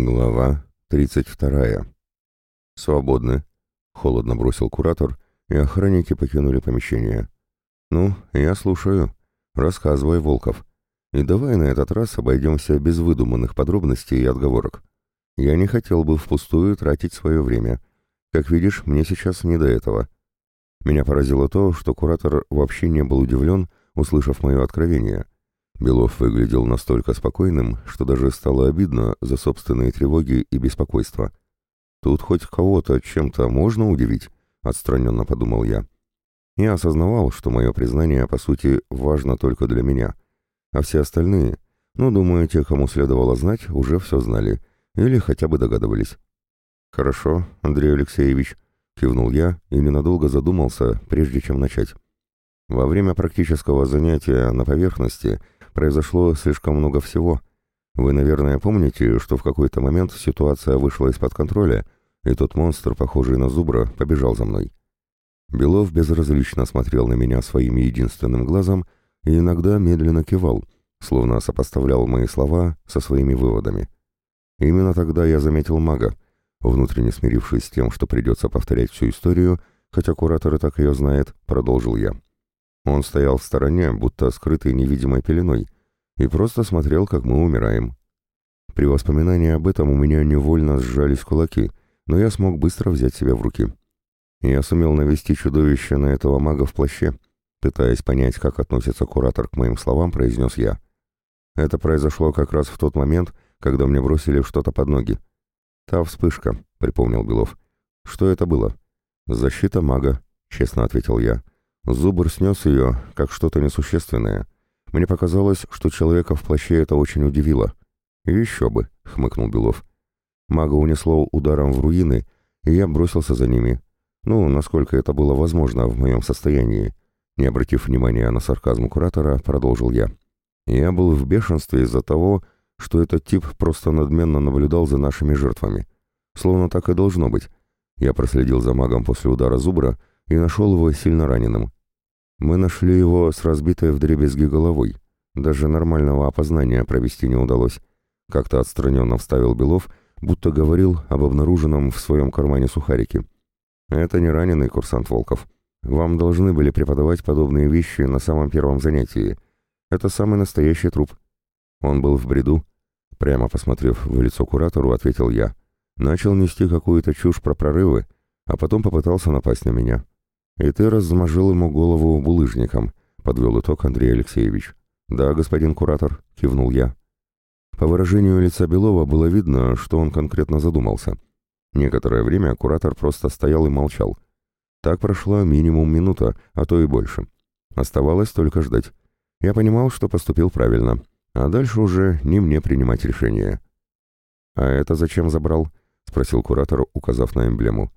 Глава 32. «Свободны», — холодно бросил куратор, и охранники покинули помещение. «Ну, я слушаю. Рассказывай, Волков. И давай на этот раз обойдемся без выдуманных подробностей и отговорок. Я не хотел бы впустую тратить свое время. Как видишь, мне сейчас не до этого». Меня поразило то, что куратор вообще не был удивлен, услышав мое откровение — Белов выглядел настолько спокойным, что даже стало обидно за собственные тревоги и беспокойство. «Тут хоть кого-то чем-то можно удивить?» — отстраненно подумал я. Я осознавал, что мое признание, по сути, важно только для меня. А все остальные, ну, думаю, те, кому следовало знать, уже все знали или хотя бы догадывались. «Хорошо, Андрей Алексеевич», — кивнул я и ненадолго задумался, прежде чем начать. Во время практического занятия на поверхности — Произошло слишком много всего. Вы, наверное, помните, что в какой-то момент ситуация вышла из-под контроля, и тот монстр, похожий на зубра, побежал за мной. Белов безразлично смотрел на меня своим единственным глазом и иногда медленно кивал, словно сопоставлял мои слова со своими выводами. Именно тогда я заметил мага, внутренне смирившись с тем, что придется повторять всю историю, хотя куратор и так ее знает, продолжил я. Он стоял в стороне, будто скрытый невидимой пеленой, и просто смотрел, как мы умираем. При воспоминании об этом у меня невольно сжались кулаки, но я смог быстро взять себя в руки. Я сумел навести чудовище на этого мага в плаще, пытаясь понять, как относится куратор к моим словам, произнес я. Это произошло как раз в тот момент, когда мне бросили что-то под ноги. «Та вспышка», — припомнил Белов. «Что это было?» «Защита мага», — честно ответил я. Зубр снес ее, как что-то несущественное. Мне показалось, что человека в плаще это очень удивило. «Еще бы», — хмыкнул Белов. Мага унесло ударом в руины, и я бросился за ними. Ну, насколько это было возможно в моем состоянии. Не обратив внимания на сарказм куратора, продолжил я. Я был в бешенстве из-за того, что этот тип просто надменно наблюдал за нашими жертвами. Словно так и должно быть. Я проследил за магом после удара зубра и нашел его сильно раненым. Мы нашли его с разбитой вдребезги головой. Даже нормального опознания провести не удалось. Как-то отстраненно вставил Белов, будто говорил об обнаруженном в своем кармане сухарике. Это не раненый курсант Волков. Вам должны были преподавать подобные вещи на самом первом занятии. Это самый настоящий труп. Он был в бреду. Прямо посмотрев в лицо куратору, ответил я. Начал нести какую-то чушь про прорывы, а потом попытался напасть на меня. «И ты размажил ему голову булыжником», — подвел итог Андрей Алексеевич. «Да, господин куратор», — кивнул я. По выражению лица Белова было видно, что он конкретно задумался. Некоторое время куратор просто стоял и молчал. Так прошла минимум минута, а то и больше. Оставалось только ждать. Я понимал, что поступил правильно, а дальше уже не мне принимать решение. «А это зачем забрал?» — спросил куратор, указав на эмблему.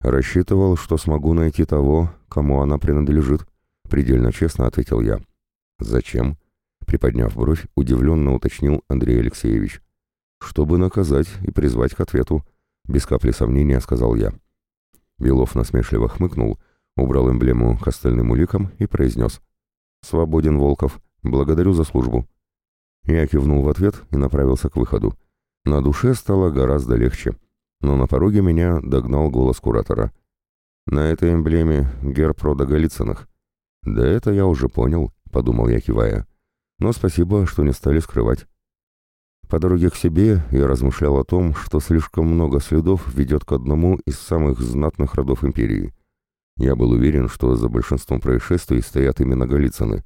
«Рассчитывал, что смогу найти того, кому она принадлежит», — предельно честно ответил я. «Зачем?» — приподняв бровь, удивленно уточнил Андрей Алексеевич. «Чтобы наказать и призвать к ответу», — без капли сомнения сказал я. Белов насмешливо хмыкнул, убрал эмблему к остальным уликам и произнес. «Свободен, Волков. Благодарю за службу». Я кивнул в ответ и направился к выходу. На душе стало гораздо легче но на пороге меня догнал голос куратора. «На этой эмблеме герб рода Голицыных». «Да это я уже понял», — подумал я, кивая. «Но спасибо, что не стали скрывать». По дороге к себе я размышлял о том, что слишком много следов ведет к одному из самых знатных родов империи. Я был уверен, что за большинством происшествий стоят именно Голицыны.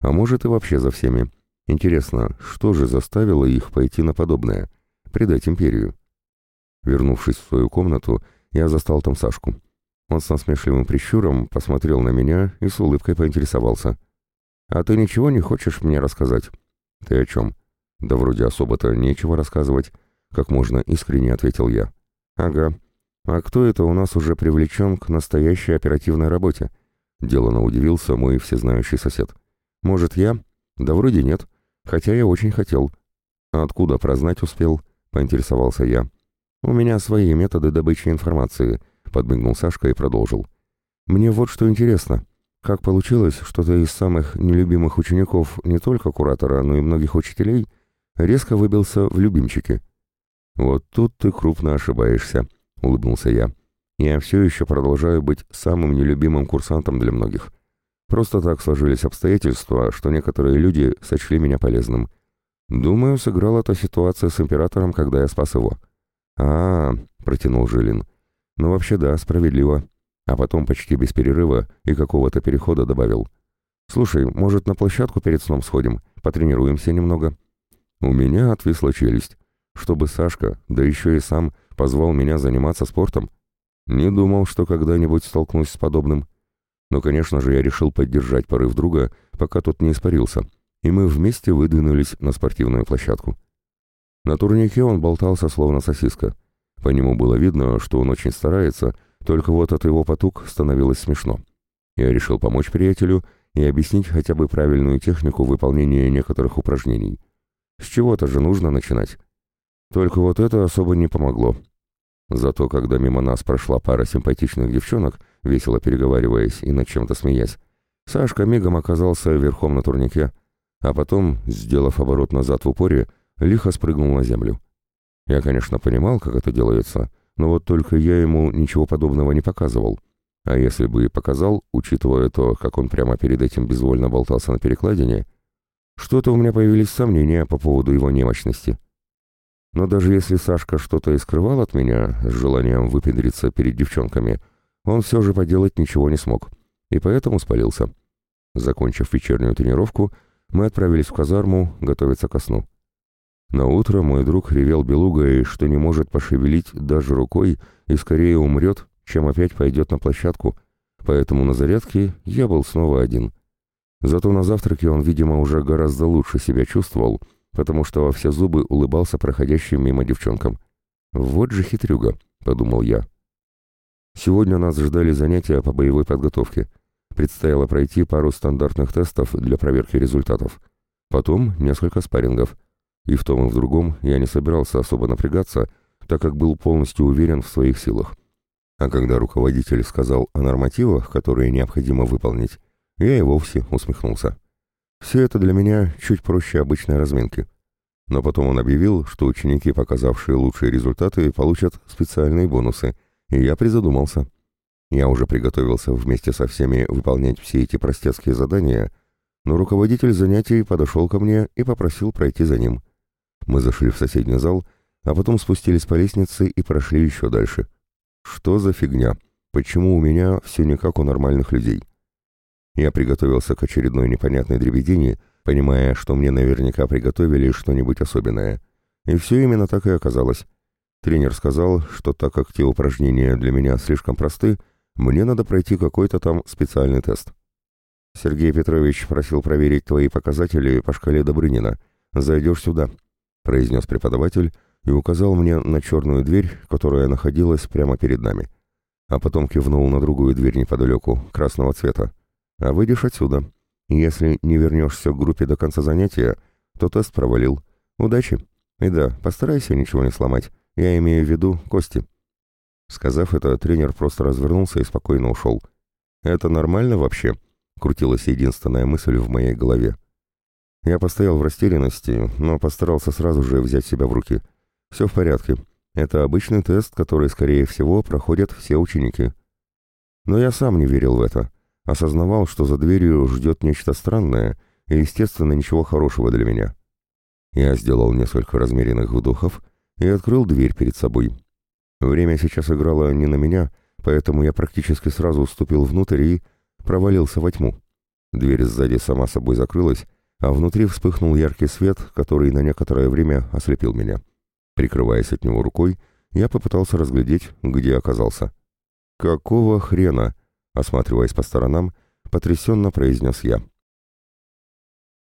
А может и вообще за всеми. Интересно, что же заставило их пойти на подобное? Предать империю? Вернувшись в свою комнату, я застал там Сашку. Он с насмешливым прищуром посмотрел на меня и с улыбкой поинтересовался. «А ты ничего не хочешь мне рассказать?» «Ты о чем?» «Да вроде особо-то нечего рассказывать», — как можно искренне ответил я. «Ага. А кто это у нас уже привлечен к настоящей оперативной работе?» Делано удивился мой всезнающий сосед. «Может, я?» «Да вроде нет. Хотя я очень хотел». «Откуда прознать успел?» — поинтересовался я. «У меня свои методы добычи информации», — подмигнул Сашка и продолжил. «Мне вот что интересно. Как получилось, что ты из самых нелюбимых учеников не только куратора, но и многих учителей резко выбился в любимчики?» «Вот тут ты крупно ошибаешься», — улыбнулся я. «Я все еще продолжаю быть самым нелюбимым курсантом для многих. Просто так сложились обстоятельства, что некоторые люди сочли меня полезным. Думаю, сыграла та ситуация с императором, когда я спас его». «А, протянул Жилин. «Ну вообще да, справедливо». А потом почти без перерыва и какого-то перехода добавил. «Слушай, может, на площадку перед сном сходим? Потренируемся немного?» У меня отвисла челюсть. Чтобы Сашка, да еще и сам, позвал меня заниматься спортом. Не думал, что когда-нибудь столкнусь с подобным. Но, конечно же, я решил поддержать порыв друга, пока тот не испарился, и мы вместе выдвинулись на спортивную площадку. На турнике он болтался, словно сосиска. По нему было видно, что он очень старается, только вот от его потуг становилось смешно. Я решил помочь приятелю и объяснить хотя бы правильную технику выполнения некоторых упражнений. С чего-то же нужно начинать. Только вот это особо не помогло. Зато когда мимо нас прошла пара симпатичных девчонок, весело переговариваясь и над чем-то смеясь, Сашка мигом оказался верхом на турнике, а потом, сделав оборот назад в упоре, лихо спрыгнул на землю. Я, конечно, понимал, как это делается, но вот только я ему ничего подобного не показывал. А если бы и показал, учитывая то, как он прямо перед этим безвольно болтался на перекладине, что-то у меня появились сомнения по поводу его немощности. Но даже если Сашка что-то и скрывал от меня с желанием выпендриться перед девчонками, он все же поделать ничего не смог, и поэтому спалился. Закончив вечернюю тренировку, мы отправились в казарму готовиться ко сну. На утро мой друг ревел белугой, что не может пошевелить даже рукой и скорее умрет, чем опять пойдет на площадку, поэтому на зарядке я был снова один. Зато на завтраке он, видимо, уже гораздо лучше себя чувствовал, потому что во все зубы улыбался проходящим мимо девчонкам. «Вот же хитрюга», — подумал я. Сегодня нас ждали занятия по боевой подготовке. Предстояло пройти пару стандартных тестов для проверки результатов. Потом несколько спаррингов. И в том и в другом я не собирался особо напрягаться, так как был полностью уверен в своих силах. А когда руководитель сказал о нормативах, которые необходимо выполнить, я и вовсе усмехнулся. Все это для меня чуть проще обычной разминки. Но потом он объявил, что ученики, показавшие лучшие результаты, получат специальные бонусы, и я призадумался. Я уже приготовился вместе со всеми выполнять все эти простецкие задания, но руководитель занятий подошел ко мне и попросил пройти за ним. Мы зашли в соседний зал, а потом спустились по лестнице и прошли еще дальше. Что за фигня? Почему у меня все не как у нормальных людей? Я приготовился к очередной непонятной дребедине, понимая, что мне наверняка приготовили что-нибудь особенное. И все именно так и оказалось. Тренер сказал, что так как те упражнения для меня слишком просты, мне надо пройти какой-то там специальный тест. Сергей Петрович просил проверить твои показатели по шкале Добрынина. Зайдешь сюда, произнес преподаватель и указал мне на черную дверь, которая находилась прямо перед нами. А потом кивнул на другую дверь неподалеку, красного цвета. А выйдешь отсюда. Если не вернешься к группе до конца занятия, то тест провалил. Удачи. И да, постарайся ничего не сломать. Я имею в виду кости. Сказав это, тренер просто развернулся и спокойно ушел. «Это нормально вообще?» — крутилась единственная мысль в моей голове. Я постоял в растерянности, но постарался сразу же взять себя в руки. Все в порядке. Это обычный тест, который, скорее всего, проходят все ученики. Но я сам не верил в это. Осознавал, что за дверью ждет нечто странное и, естественно, ничего хорошего для меня. Я сделал несколько размеренных вдохов и открыл дверь перед собой. Время сейчас играло не на меня, поэтому я практически сразу вступил внутрь и провалился во тьму. Дверь сзади сама собой закрылась, а внутри вспыхнул яркий свет, который на некоторое время ослепил меня. Прикрываясь от него рукой, я попытался разглядеть, где оказался. «Какого хрена?» Осматриваясь по сторонам, потрясенно произнес я.